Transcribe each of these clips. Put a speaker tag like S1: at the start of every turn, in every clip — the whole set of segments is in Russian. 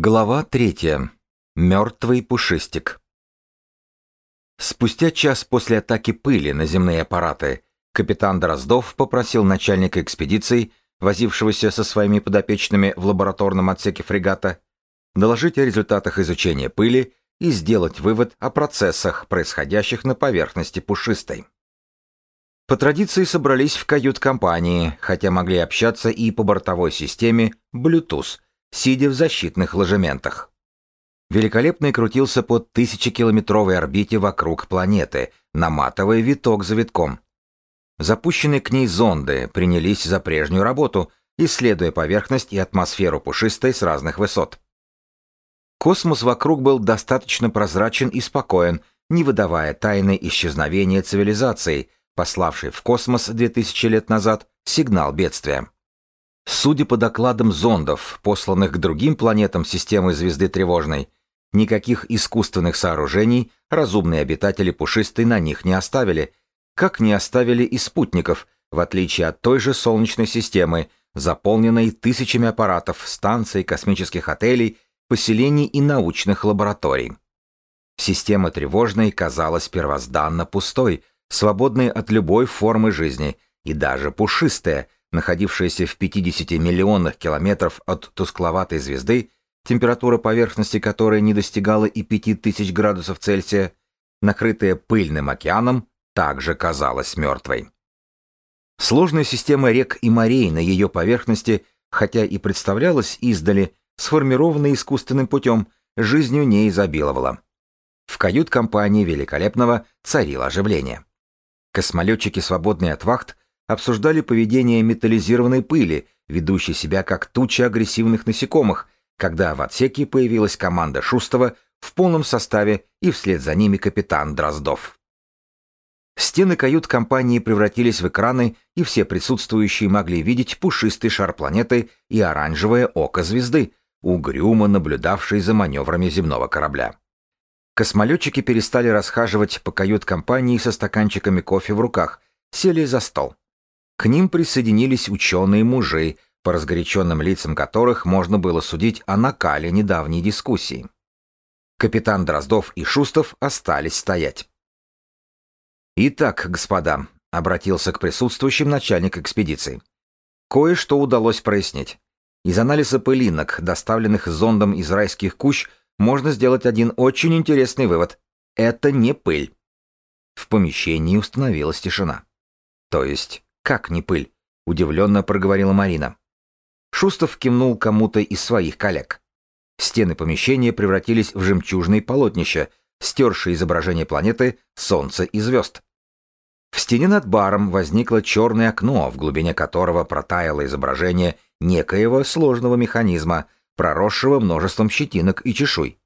S1: Глава третья. Мертвый пушистик. Спустя час после атаки пыли на земные аппараты капитан Дроздов попросил начальника экспедиции, возившегося со своими подопечными в лабораторном отсеке фрегата, доложить о результатах изучения пыли и сделать вывод о процессах, происходящих на поверхности пушистой. По традиции собрались в кают-компании, хотя могли общаться и по бортовой системе Bluetooth – сидя в защитных ложементах. Великолепный крутился под тысячекилометровой орбите вокруг планеты, наматывая виток за витком. Запущенные к ней зонды принялись за прежнюю работу, исследуя поверхность и атмосферу пушистой с разных высот. Космос вокруг был достаточно прозрачен и спокоен, не выдавая тайны исчезновения цивилизации, пославшей в космос 2000 лет назад сигнал бедствия. Судя по докладам зондов, посланных к другим планетам системы звезды тревожной, никаких искусственных сооружений разумные обитатели пушистой на них не оставили, как не оставили и спутников, в отличие от той же Солнечной системы, заполненной тысячами аппаратов, станций, космических отелей, поселений и научных лабораторий. Система тревожной казалась первозданно пустой, свободной от любой формы жизни, и даже пушистая – находившаяся в 50 миллионах километров от тускловатой звезды, температура поверхности которой не достигала и 5000 градусов Цельсия, накрытая пыльным океаном, также казалась мертвой. Сложная система рек и морей на ее поверхности, хотя и представлялась издали, сформированной искусственным путем, жизнью не изобиловала. В кают-компании Великолепного царило оживление. Космолетчики, свободные от вахт, обсуждали поведение металлизированной пыли, ведущей себя как туча агрессивных насекомых, когда в отсеке появилась команда Шустова в полном составе и вслед за ними капитан Дроздов. Стены кают-компании превратились в экраны, и все присутствующие могли видеть пушистый шар планеты и оранжевое око звезды, угрюмо наблюдавшей за маневрами земного корабля. Космолетчики перестали расхаживать по кают-компании со стаканчиками кофе в руках, сели за стол. К ним присоединились ученые-мужи, по разгоряченным лицам которых можно было судить о накале недавней дискуссии. Капитан Дроздов и Шустов остались стоять. «Итак, господа», — обратился к присутствующим начальник экспедиции. «Кое-что удалось прояснить. Из анализа пылинок, доставленных зондом из райских кущ, можно сделать один очень интересный вывод. Это не пыль». В помещении установилась тишина. То есть «Как не пыль?» — удивленно проговорила Марина. Шустов кивнул кому-то из своих коллег. Стены помещения превратились в жемчужные полотнища, стершие изображение планеты, Солнца и звезд. В стене над баром возникло черное окно, в глубине которого протаяло изображение некоего сложного механизма, проросшего множеством щетинок и чешуй.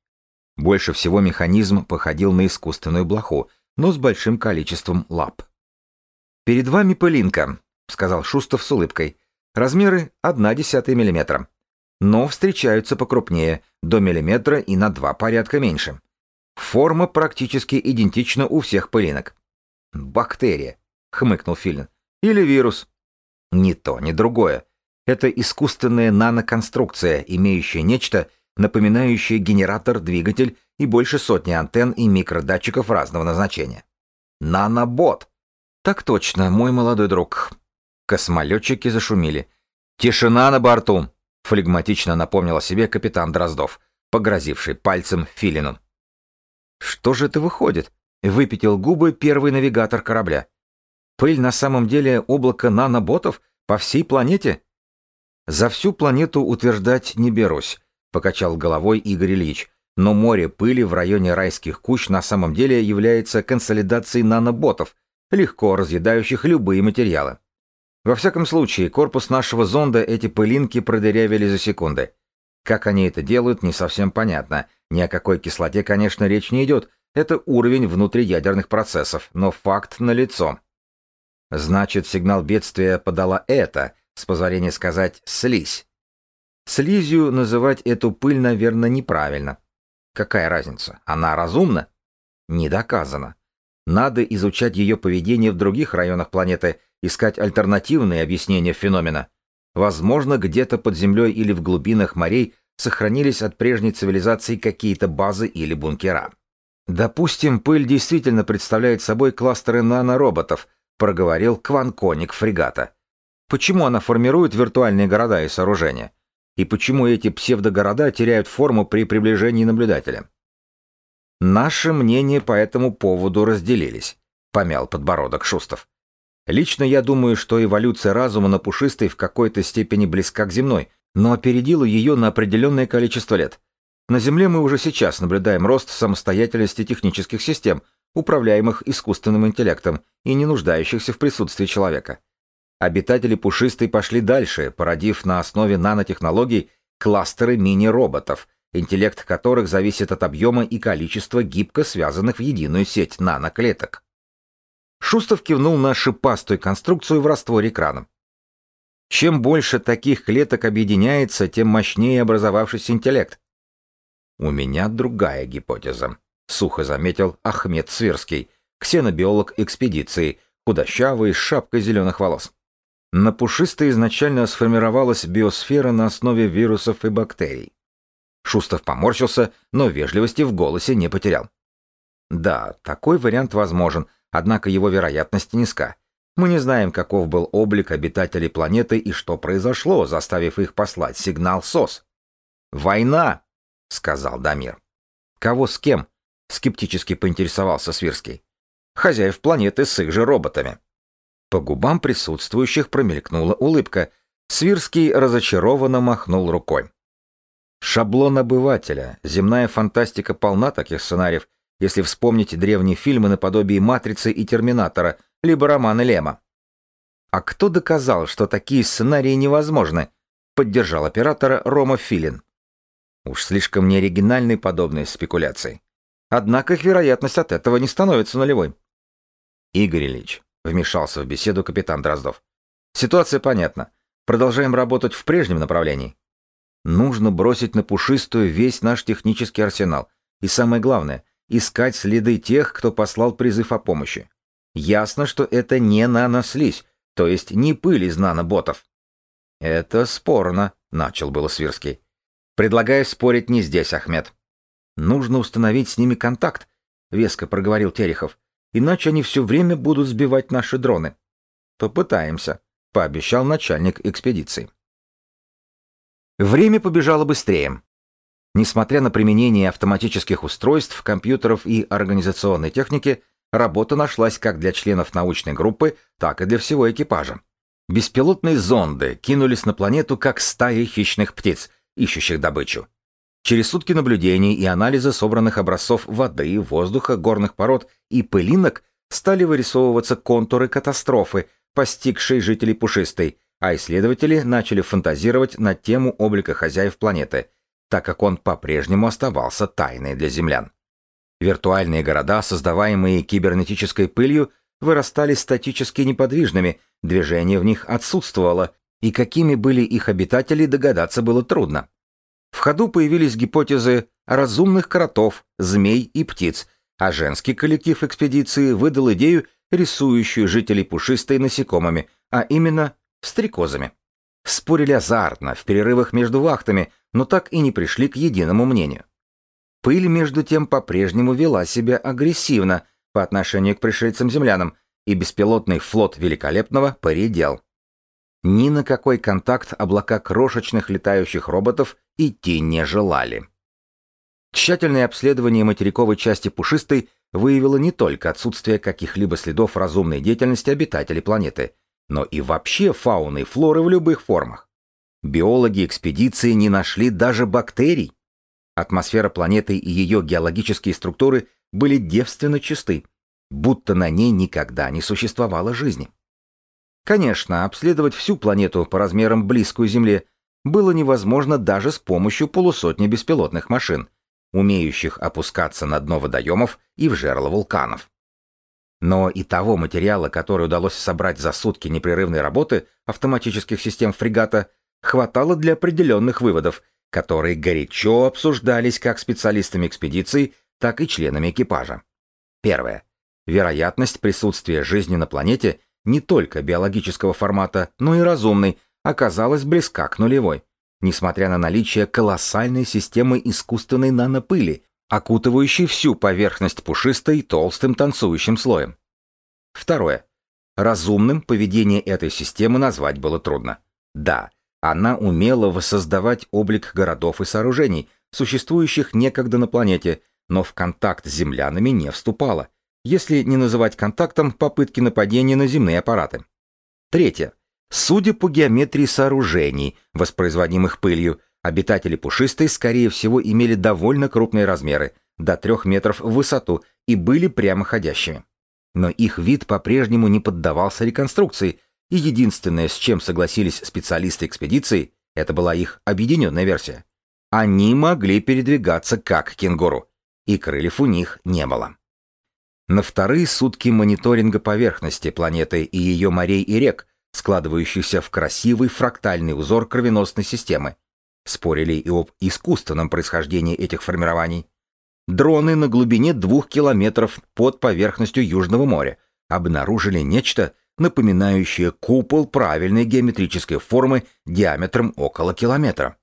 S1: Больше всего механизм походил на искусственную блоху, но с большим количеством лап. «Перед вами пылинка», — сказал Шустов с улыбкой. «Размеры — одна десятая миллиметра. Но встречаются покрупнее, до миллиметра и на два порядка меньше. Форма практически идентична у всех пылинок». «Бактерия», — хмыкнул Филин. «Или вирус». «Ни то, ни другое. Это искусственная наноконструкция, имеющая нечто, напоминающее генератор-двигатель и больше сотни антенн и микродатчиков разного назначения. Нанобот. «Так точно, мой молодой друг». Космолетчики зашумели. «Тишина на борту!» — флегматично напомнил о себе капитан Дроздов, погрозивший пальцем Филину. «Что же это выходит?» — выпятил губы первый навигатор корабля. «Пыль на самом деле облако наноботов по всей планете?» «За всю планету утверждать не берусь», — покачал головой Игорь Ильич. «Но море пыли в районе райских кущ на самом деле является консолидацией наноботов, легко разъедающих любые материалы. Во всяком случае, корпус нашего зонда эти пылинки продырявили за секунды. Как они это делают, не совсем понятно. Ни о какой кислоте, конечно, речь не идет. Это уровень внутриядерных процессов, но факт налицо. Значит, сигнал бедствия подала это, с позволения сказать, слизь. Слизью называть эту пыль, наверное, неправильно. Какая разница? Она разумна? Не доказано. Надо изучать ее поведение в других районах планеты, искать альтернативные объяснения феномена. Возможно, где-то под землей или в глубинах морей сохранились от прежней цивилизации какие-то базы или бункера. Допустим, пыль действительно представляет собой кластеры нанороботов, проговорил кванконик фрегата. Почему она формирует виртуальные города и сооружения? И почему эти псевдогорода теряют форму при приближении наблюдателя? Наши мнения по этому поводу разделились, помял подбородок Шустов. Лично я думаю, что эволюция разума на пушистой в какой-то степени близка к земной, но опередила ее на определенное количество лет. На Земле мы уже сейчас наблюдаем рост самостоятельности технических систем, управляемых искусственным интеллектом и не нуждающихся в присутствии человека. Обитатели пушистой пошли дальше, породив на основе нанотехнологий кластеры мини-роботов, интеллект которых зависит от объема и количества гибко связанных в единую сеть наноклеток. Шустов кивнул на шипастую конструкцию в растворе экрана. Чем больше таких клеток объединяется, тем мощнее образовавшийся интеллект. У меня другая гипотеза, сухо заметил Ахмед Свирский, ксенобиолог экспедиции, худощавый, с шапкой зеленых волос. На пушистой изначально сформировалась биосфера на основе вирусов и бактерий. Шустов поморщился, но вежливости в голосе не потерял. Да, такой вариант возможен, однако его вероятность низка. Мы не знаем, каков был облик обитателей планеты и что произошло, заставив их послать сигнал СОС. «Война!» — сказал Дамир. «Кого с кем?» — скептически поинтересовался Свирский. «Хозяев планеты с их же роботами». По губам присутствующих промелькнула улыбка. Свирский разочарованно махнул рукой. Шаблон обывателя. Земная фантастика полна таких сценариев, если вспомнить древние фильмы наподобие «Матрицы» и «Терминатора», либо романы Лема. «А кто доказал, что такие сценарии невозможны?» — поддержал оператора Рома Филин. Уж слишком неоригинальны подобные спекуляции. Однако их вероятность от этого не становится нулевой. Игорь Ильич, вмешался в беседу капитан Дроздов. Ситуация понятна. Продолжаем работать в прежнем направлении. Нужно бросить на пушистую весь наш технический арсенал. И самое главное, искать следы тех, кто послал призыв о помощи. Ясно, что это не нанослизь, то есть не пыль из наноботов. Это спорно, начал было Свирский. Предлагаю спорить не здесь, Ахмед. Нужно установить с ними контакт, веско проговорил Терехов, иначе они все время будут сбивать наши дроны. Попытаемся, пообещал начальник экспедиции. Время побежало быстрее. Несмотря на применение автоматических устройств, компьютеров и организационной техники, работа нашлась как для членов научной группы, так и для всего экипажа. Беспилотные зонды кинулись на планету как стаи хищных птиц, ищущих добычу. Через сутки наблюдений и анализа собранных образцов воды, воздуха, горных пород и пылинок стали вырисовываться контуры катастрофы, постигшей жителей Пушистой, а исследователи начали фантазировать на тему облика хозяев планеты – так как он по-прежнему оставался тайной для землян. Виртуальные города, создаваемые кибернетической пылью, вырастали статически неподвижными, движение в них отсутствовало, и какими были их обитатели, догадаться было трудно. В ходу появились гипотезы разумных кротов, змей и птиц, а женский коллектив экспедиции выдал идею, рисующую жителей пушистой насекомыми, а именно стрекозами. Спорили азартно, в перерывах между вахтами, но так и не пришли к единому мнению. Пыль, между тем, по-прежнему вела себя агрессивно по отношению к пришельцам-землянам, и беспилотный флот Великолепного поредел. Ни на какой контакт облака крошечных летающих роботов идти не желали. Тщательное обследование материковой части пушистой выявило не только отсутствие каких-либо следов разумной деятельности обитателей планеты, но и вообще фауны и флоры в любых формах. Биологи экспедиции не нашли даже бактерий. Атмосфера планеты и ее геологические структуры были девственно чисты, будто на ней никогда не существовало жизни. Конечно, обследовать всю планету по размерам близкую Земле было невозможно даже с помощью полусотни беспилотных машин, умеющих опускаться на дно водоемов и в жерло вулканов. Но и того материала, который удалось собрать за сутки непрерывной работы автоматических систем фрегата, хватало для определенных выводов, которые горячо обсуждались как специалистами экспедиции, так и членами экипажа. Первое. Вероятность присутствия жизни на планете не только биологического формата, но и разумной оказалась близка к нулевой. несмотря на наличие колоссальной системы искусственной нанопыли, окутывающей всю поверхность пушистой толстым танцующим слоем. Второе. Разумным поведение этой системы назвать было трудно. Да, она умела воссоздавать облик городов и сооружений, существующих некогда на планете, но в контакт с землянами не вступала, если не называть контактом попытки нападения на земные аппараты. Третье. Судя по геометрии сооружений, воспроизводимых пылью, обитатели пушистой, скорее всего, имели довольно крупные размеры, до трех метров в высоту, и были прямоходящими. Но их вид по-прежнему не поддавался реконструкции, и единственное, с чем согласились специалисты экспедиции, это была их объединенная версия. Они могли передвигаться как кенгуру, и крыльев у них не было. На вторые сутки мониторинга поверхности планеты и ее морей и рек, складывающихся в красивый фрактальный узор кровеносной системы, спорили и об искусственном происхождении этих формирований. Дроны на глубине двух километров под поверхностью Южного моря обнаружили нечто, напоминающее купол правильной геометрической формы диаметром около километра.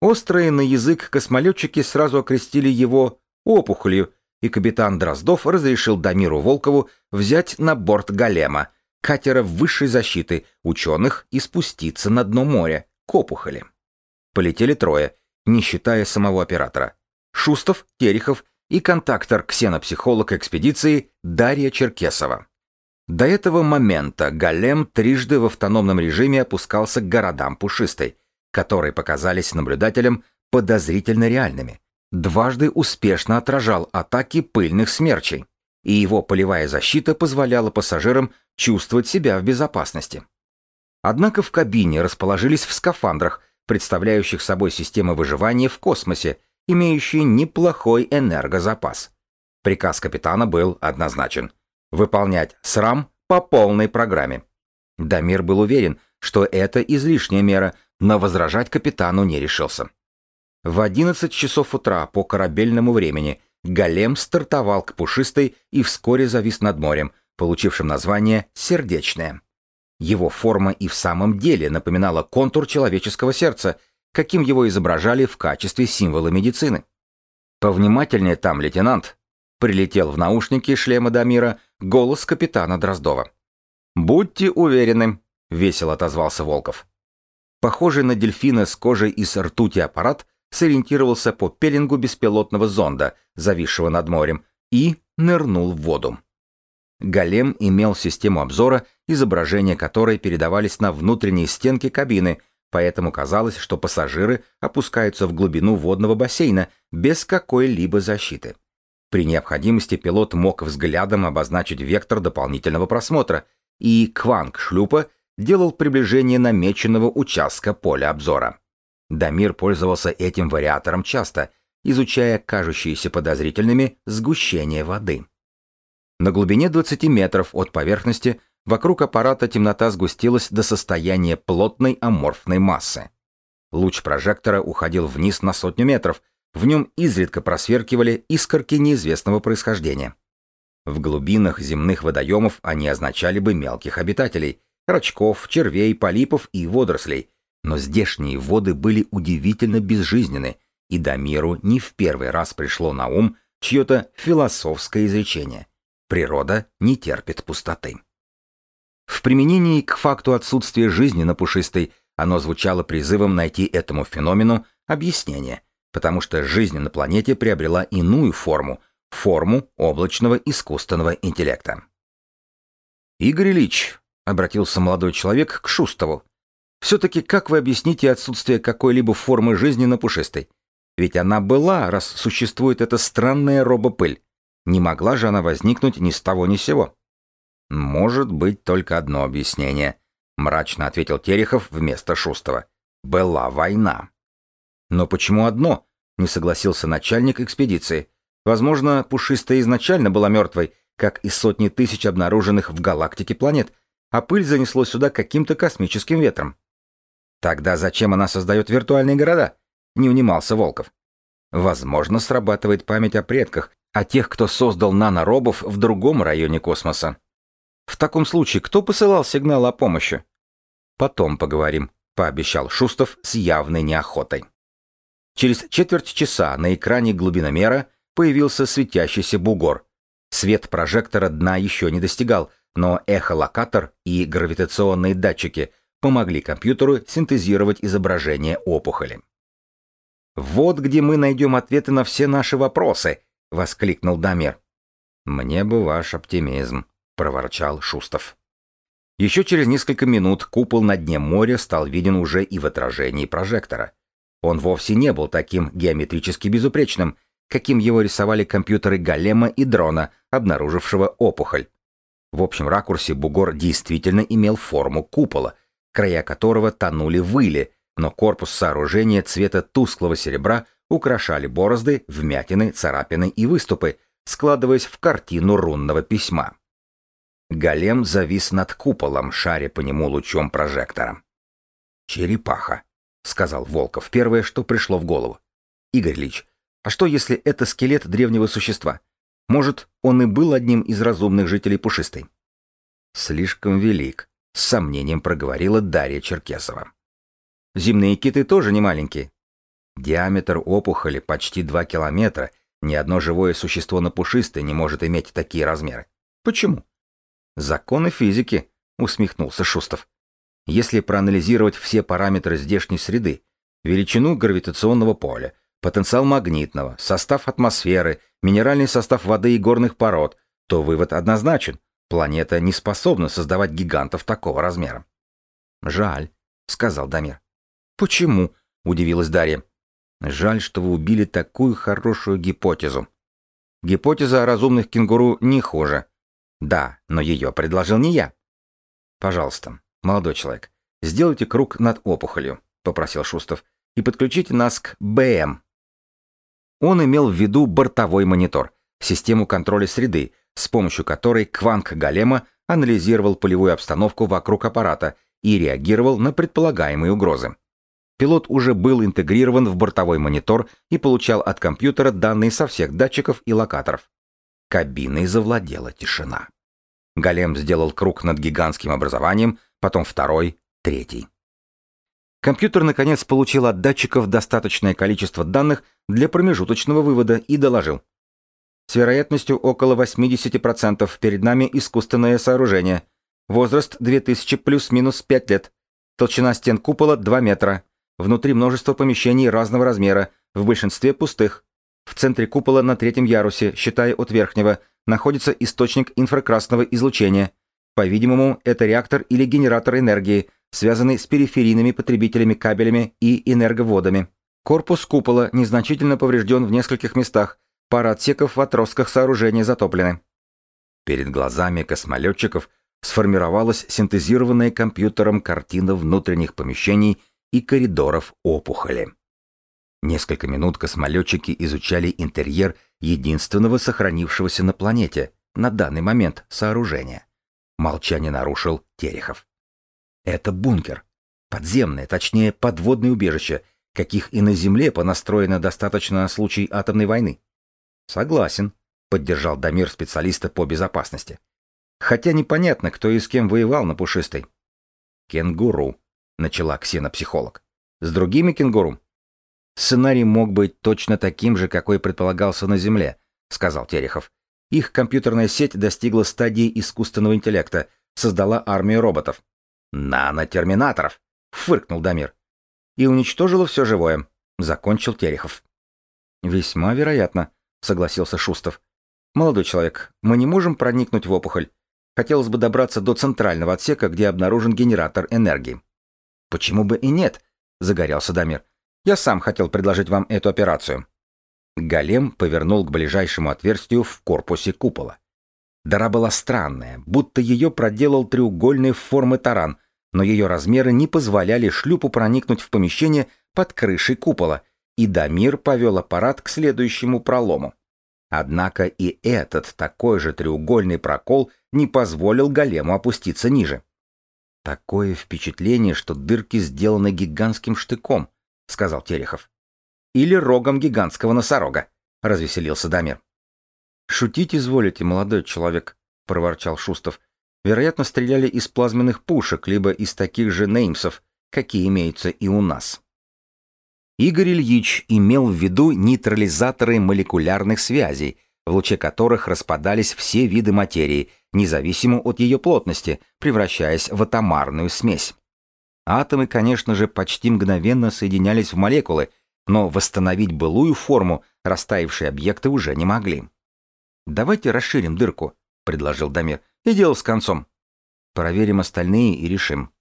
S1: Острые на язык космолетчики сразу окрестили его опухолью, и капитан Дроздов разрешил Дамиру Волкову взять на борт Голема, катера высшей защиты, ученых и спуститься на дно моря, к опухоли. Полетели трое, не считая самого оператора. Шустов, Терехов и контактор-ксенопсихолог экспедиции Дарья Черкесова. До этого момента Голем трижды в автономном режиме опускался к городам Пушистой, которые показались наблюдателям подозрительно реальными. Дважды успешно отражал атаки пыльных смерчей, и его полевая защита позволяла пассажирам чувствовать себя в безопасности. Однако в кабине расположились в скафандрах, представляющих собой системы выживания в космосе, имеющие неплохой энергозапас. Приказ капитана был однозначен – выполнять СРАМ по полной программе. Дамир был уверен, что это излишняя мера, но возражать капитану не решился. В 11 часов утра по корабельному времени Голем стартовал к Пушистой и вскоре завис над морем, получившим название «Сердечное». Его форма и в самом деле напоминала контур человеческого сердца – каким его изображали в качестве символа медицины. «Повнимательнее там, лейтенант!» Прилетел в наушники шлема Дамира голос капитана Дроздова. «Будьте уверены», — весело отозвался Волков. Похожий на дельфина с кожей из ртути аппарат сориентировался по пеленгу беспилотного зонда, зависшего над морем, и нырнул в воду. Голем имел систему обзора, изображения которой передавались на внутренние стенки кабины, поэтому казалось, что пассажиры опускаются в глубину водного бассейна без какой-либо защиты. При необходимости пилот мог взглядом обозначить вектор дополнительного просмотра, и кванг шлюпа делал приближение намеченного участка поля обзора. Дамир пользовался этим вариатором часто, изучая кажущиеся подозрительными сгущение воды. На глубине 20 метров от поверхности Вокруг аппарата темнота сгустилась до состояния плотной аморфной массы. Луч прожектора уходил вниз на сотню метров, в нем изредка просверкивали искорки неизвестного происхождения. В глубинах земных водоемов они означали бы мелких обитателей, рачков, червей, полипов и водорослей, но здешние воды были удивительно безжизненны, и Дамиру не в первый раз пришло на ум чье-то философское изречение «природа не терпит пустоты». В применении к факту отсутствия жизни на пушистой оно звучало призывом найти этому феномену объяснение, потому что жизнь на планете приобрела иную форму, форму облачного искусственного интеллекта. «Игорь Ильич», — обратился молодой человек к Шустову, «все-таки как вы объясните отсутствие какой-либо формы жизни на пушистой? Ведь она была, раз существует эта странная робопыль. Не могла же она возникнуть ни с того ни с сего». «Может быть только одно объяснение», — мрачно ответил Терехов вместо Шустова. «Была война». «Но почему одно?» — не согласился начальник экспедиции. «Возможно, Пушистая изначально была мертвой, как и сотни тысяч обнаруженных в галактике планет, а пыль занесло сюда каким-то космическим ветром». «Тогда зачем она создает виртуальные города?» — не унимался Волков. «Возможно, срабатывает память о предках, о тех, кто создал наноробов в другом районе космоса», в таком случае, кто посылал сигнал о помощи? Потом поговорим, — пообещал Шустов с явной неохотой. Через четверть часа на экране глубиномера появился светящийся бугор. Свет прожектора дна еще не достигал, но эхолокатор и гравитационные датчики помогли компьютеру синтезировать изображение опухоли. «Вот где мы найдем ответы на все наши вопросы!» — воскликнул Дамир. «Мне бы ваш оптимизм», — проворчал Шустов. Еще через несколько минут купол на дне моря стал виден уже и в отражении прожектора. Он вовсе не был таким геометрически безупречным, каким его рисовали компьютеры Голема и Дрона, обнаружившего опухоль. В общем ракурсе бугор действительно имел форму купола, края которого тонули в иле, но корпус сооружения цвета тусклого серебра украшали борозды, вмятины, царапины и выступы, складываясь в картину рунного письма. Голем завис над куполом, шаря по нему лучом прожектора. «Черепаха», — сказал Волков, первое, что пришло в голову. «Игорь Ильич, а что, если это скелет древнего существа? Может, он и был одним из разумных жителей Пушистой?» «Слишком велик», — с сомнением проговорила Дарья Черкесова. «Земные киты тоже не маленькие. Диаметр опухоли почти 2 километра, ни одно живое существо на Пушистой не может иметь такие размеры. Почему?» «Законы физики», — усмехнулся Шустов. «Если проанализировать все параметры здешней среды, величину гравитационного поля, потенциал магнитного, состав атмосферы, минеральный состав воды и горных пород, то вывод однозначен. Планета не способна создавать гигантов такого размера. «Жаль», — сказал Дамир. «Почему?» — удивилась Дарья. «Жаль, что вы убили такую хорошую гипотезу». «Гипотеза о разумных кенгуру не хуже», да, но ее предложил не я. Пожалуйста, молодой человек, сделайте круг над опухолью, попросил Шустов, и подключите нас к БМ. Он имел в виду бортовой монитор, систему контроля среды, с помощью которой Кванг Голема анализировал полевую обстановку вокруг аппарата и реагировал на предполагаемые угрозы. Пилот уже был интегрирован в бортовой монитор и получал от компьютера данные со всех датчиков и локаторов. Кабиной завладела тишина. Голем сделал круг над гигантским образованием, потом второй, третий. Компьютер, наконец, получил от датчиков достаточное количество данных для промежуточного вывода и доложил. С вероятностью около 80% перед нами искусственное сооружение. Возраст 2000 плюс-минус 5 лет. Толщина стен купола 2 метра. Внутри множество помещений разного размера, в большинстве пустых. В центре купола на третьем ярусе, считая от верхнего, находится источник инфракрасного излучения. По-видимому, это реактор или генератор энергии, связанный с периферийными потребителями кабелями и энерговодами. Корпус купола незначительно поврежден в нескольких местах, пара отсеков в отростках сооружения затоплены. Перед глазами космолетчиков сформировалась синтезированная компьютером картина внутренних помещений и коридоров опухоли. Несколько минут космолетчики изучали интерьер единственного сохранившегося на планете на данный момент сооружения. Молчание нарушил Терехов. Это бункер. Подземное, точнее, подводное убежище, каких и на Земле понастроено достаточно на случай атомной войны. Согласен, поддержал Дамир специалиста по безопасности. Хотя непонятно, кто и с кем воевал на пушистой. Кенгуру, начала ксенопсихолог. С другими кенгуру Сценарий мог быть точно таким же, какой предполагался на Земле, сказал Терехов. Их компьютерная сеть достигла стадии искусственного интеллекта, создала армию роботов. Нанотерминаторов, фыркнул Дамир. И уничтожила все живое, закончил Терехов. Весьма вероятно, согласился Шустов. Молодой человек, мы не можем проникнуть в опухоль. Хотелось бы добраться до центрального отсека, где обнаружен генератор энергии. Почему бы и нет? загорелся Дамир. Я сам хотел предложить вам эту операцию». Голем повернул к ближайшему отверстию в корпусе купола. Дыра была странная, будто ее проделал треугольной формы таран, но ее размеры не позволяли шлюпу проникнуть в помещение под крышей купола, и Дамир повел аппарат к следующему пролому. Однако и этот такой же треугольный прокол не позволил голему опуститься ниже. Такое впечатление, что дырки сделаны гигантским штыком — сказал Терехов. Или рогом гигантского носорога, развеселился Дамир. Шутить изволите, молодой человек, проворчал Шустов. Вероятно, стреляли из плазменных пушек, либо из таких же неймсов, какие имеются и у нас. Игорь Ильич имел в виду нейтрализаторы молекулярных связей, в луче которых распадались все виды материи, независимо от ее плотности, превращаясь в атомарную смесь. Атомы, конечно же, почти мгновенно соединялись в молекулы, но восстановить былую форму растаявшие объекты уже не могли. «Давайте расширим дырку», — предложил Дамир, — «и дело с концом. Проверим остальные и решим».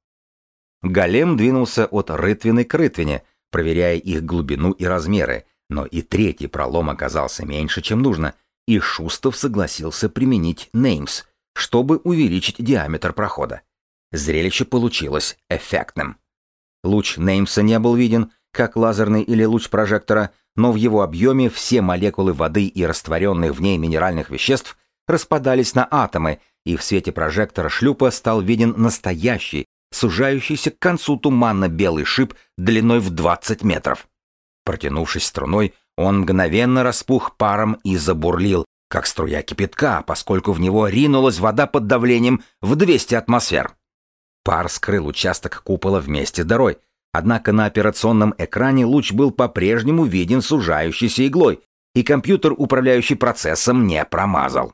S1: Голем двинулся от рытвины к рытвине, проверяя их глубину и размеры, но и третий пролом оказался меньше, чем нужно, и Шустов согласился применить Неймс, чтобы увеличить диаметр прохода. Зрелище получилось эффектным. Луч Неймса не был виден, как лазерный или луч прожектора, но в его объеме все молекулы воды и растворенных в ней минеральных веществ распадались на атомы, и в свете прожектора шлюпа стал виден настоящий, сужающийся к концу туманно-белый шип длиной в 20 метров. Протянувшись струной, он мгновенно распух паром и забурлил, как струя кипятка, поскольку в него ринулась вода под давлением в 200 атмосфер. Пар скрыл участок купола вместе с дырой, однако на операционном экране луч был по-прежнему виден сужающейся иглой, и компьютер, управляющий процессом, не промазал.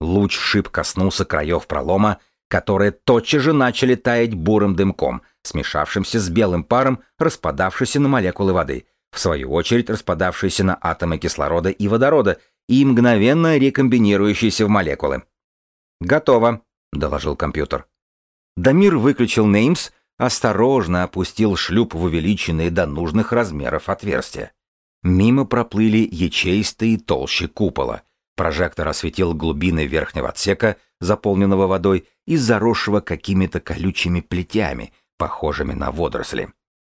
S1: Луч шип коснулся краев пролома которые тотчас же начали таять бурым дымком, смешавшимся с белым паром, распадавшийся на молекулы воды, в свою очередь распадавшиеся на атомы кислорода и водорода и мгновенно рекомбинирующиеся в молекулы. «Готово», — доложил компьютер. Дамир выключил Неймс, осторожно опустил шлюп в увеличенные до нужных размеров отверстия. Мимо проплыли ячеистые толщи купола. Прожектор осветил глубины верхнего отсека, заполненного водой, и заросшего какими-то колючими плетями, похожими на водоросли.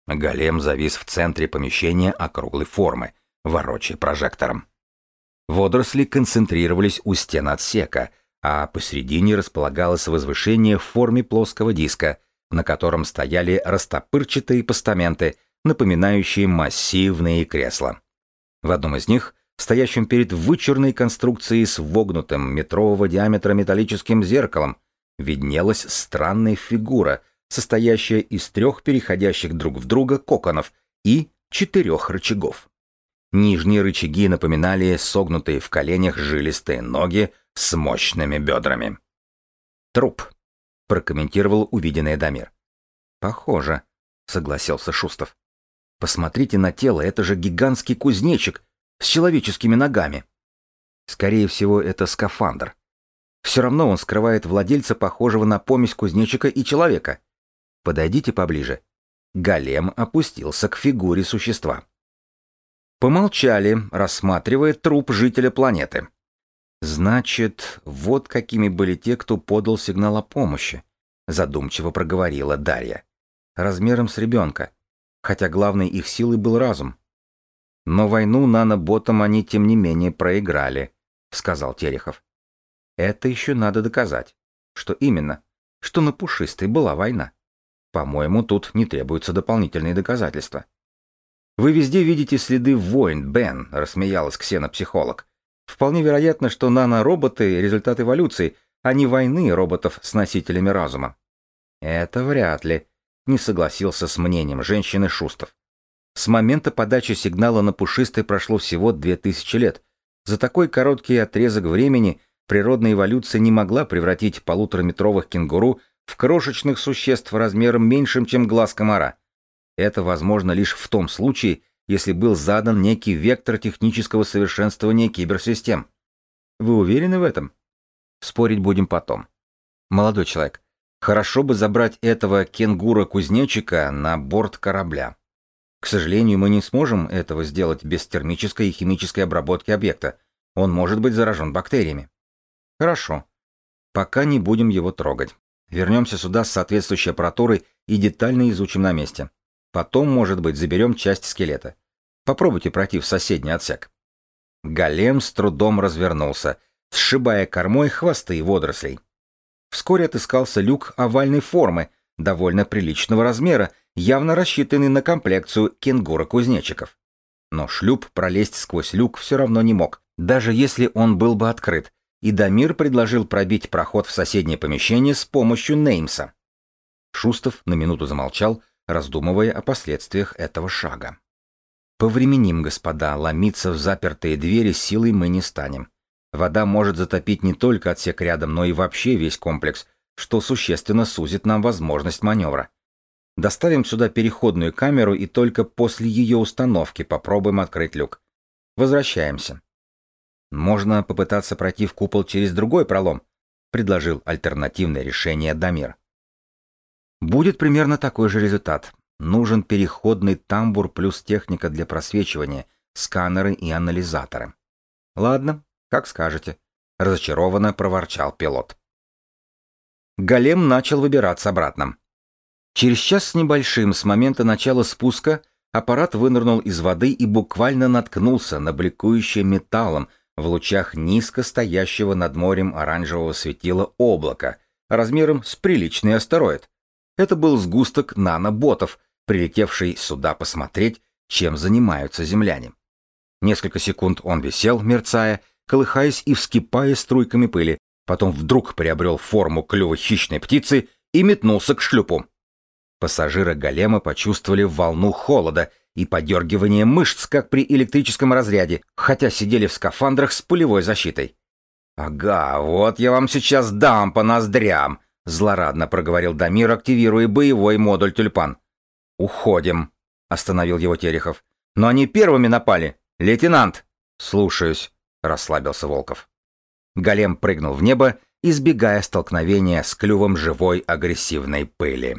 S1: Голем завис в центре помещения округлой формы, ворочая прожектором. Водоросли концентрировались у стен отсека, а посередине располагалось возвышение в форме плоского диска, на котором стояли растопырчатые постаменты, напоминающие массивные кресла. В одном из них, стоящем перед вычурной конструкцией с вогнутым метрового диаметра металлическим зеркалом, виднелась странная фигура, состоящая из трех переходящих друг в друга коконов и четырех рычагов. Нижние рычаги напоминали согнутые в коленях жилистые ноги с мощными бедрами. «Труп», — прокомментировал увиденный Дамир. «Похоже», — согласился Шустов. «Посмотрите на тело, это же гигантский кузнечик с человеческими ногами». «Скорее всего, это скафандр», все равно он скрывает владельца, похожего на помесь кузнечика и человека. Подойдите поближе. Голем опустился к фигуре существа. Помолчали, рассматривая труп жителя планеты. Значит, вот какими были те, кто подал сигнал о помощи, задумчиво проговорила Дарья. Размером с ребенка, хотя главной их силой был разум. Но войну наноботом они тем не менее проиграли, сказал Терехов. Это еще надо доказать. Что именно? Что на Пушистой была война. По-моему, тут не требуются дополнительные доказательства. Вы везде видите следы войн, Бен, рассмеялась ксенопсихолог. Вполне вероятно, что нанороботы — результат эволюции, а не войны роботов с носителями разума. Это вряд ли, не согласился с мнением женщины Шустов. С момента подачи сигнала на Пушистой прошло всего 2000 лет. За такой короткий отрезок времени — природная эволюция не могла превратить полутораметровых кенгуру в крошечных существ размером меньшим, чем глаз комара. Это возможно лишь в том случае, если был задан некий вектор технического совершенствования киберсистем. Вы уверены в этом? Спорить будем потом. Молодой человек, хорошо бы забрать этого кенгура-кузнечика на борт корабля. К сожалению, мы не сможем этого сделать без термической и химической обработки объекта. Он может быть заражен бактериями. Хорошо. Пока не будем его трогать. Вернемся сюда с соответствующей аппаратурой и детально изучим на месте. Потом, может быть, заберем часть скелета. Попробуйте пройти в соседний отсек. Голем с трудом развернулся, сшибая кормой хвосты водорослей. Вскоре отыскался люк овальной формы, довольно приличного размера, явно рассчитанный на комплекцию кенгура-кузнечиков. Но шлюп пролезть сквозь люк все равно не мог, даже если он был бы открыт, и Дамир предложил пробить проход в соседнее помещение с помощью Неймса. Шустов на минуту замолчал, раздумывая о последствиях этого шага. Повременим, господа, ломиться в запертые двери силой мы не станем. Вода может затопить не только отсек рядом, но и вообще весь комплекс, что существенно сузит нам возможность маневра. Доставим сюда переходную камеру и только после ее установки попробуем открыть люк. Возвращаемся. Можно попытаться пройти в купол через другой пролом, предложил альтернативное решение Дамир. Будет примерно такой же результат. Нужен переходный тамбур плюс техника для просвечивания, сканеры и анализаторы. Ладно, как скажете, разочарованно проворчал пилот. Голем начал выбираться обратно. Через час с небольшим с момента начала спуска аппарат вынырнул из воды и буквально наткнулся на бликующее металлом в лучах низко стоящего над морем оранжевого светила облака размером с приличный астероид. Это был сгусток наноботов, прилетевший сюда посмотреть, чем занимаются земляне. Несколько секунд он висел, мерцая, колыхаясь и вскипая струйками пыли, потом вдруг приобрел форму клюва хищной птицы и метнулся к шлюпу. Пассажиры голема почувствовали волну холода и подергивание мышц, как при электрическом разряде, хотя сидели в скафандрах с пулевой защитой. «Ага, вот я вам сейчас дам по ноздрям», — злорадно проговорил Дамир, активируя боевой модуль «Тюльпан». «Уходим», — остановил его Терехов. «Но они первыми напали. Лейтенант!» «Слушаюсь», — расслабился Волков. Голем прыгнул в небо, избегая столкновения с клювом живой агрессивной пыли.